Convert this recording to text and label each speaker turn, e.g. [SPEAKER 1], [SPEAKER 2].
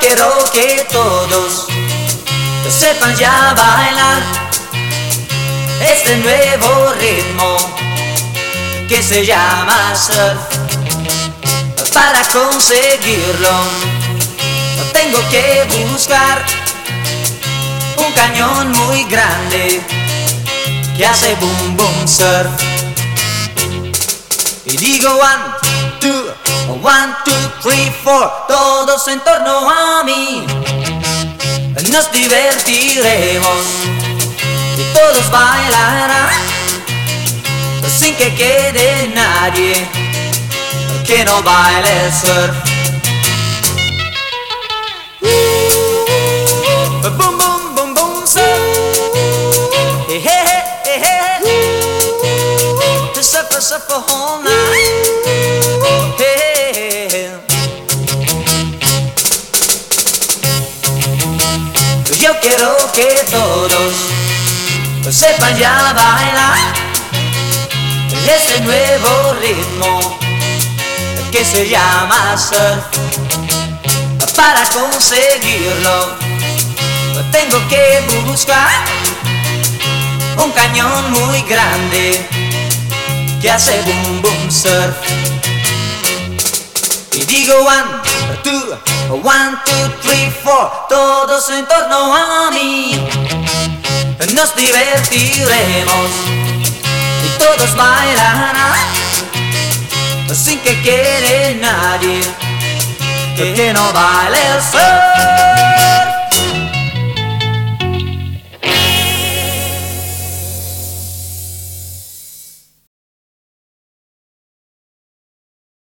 [SPEAKER 1] quiero que todos sepan ya bailar este nuevo ritmo que se llama surf. Para conseguirlo tengo que buscar un cañón muy grande que hace boom boom surf. Y digo one, two, one, two, three, four, todos en torno a mí. Nos divertiremos y todos bailarán sin que quede nadie que no baile surf. Boom, boom, boom, boom, surf. Hey, hey, hey, hey, hey. Surf, surf, night. Yo quiero que todos sepan ya bailar ese nuevo ritmo que se llama surf. Para conseguirlo tengo que buscar un cañón muy grande que hace boom boom surf. Y digo one, two, one, two, three, four, todos en torno a mí. Nos divertiremos y todos bailarán sin que quede nadie que no baile el surf.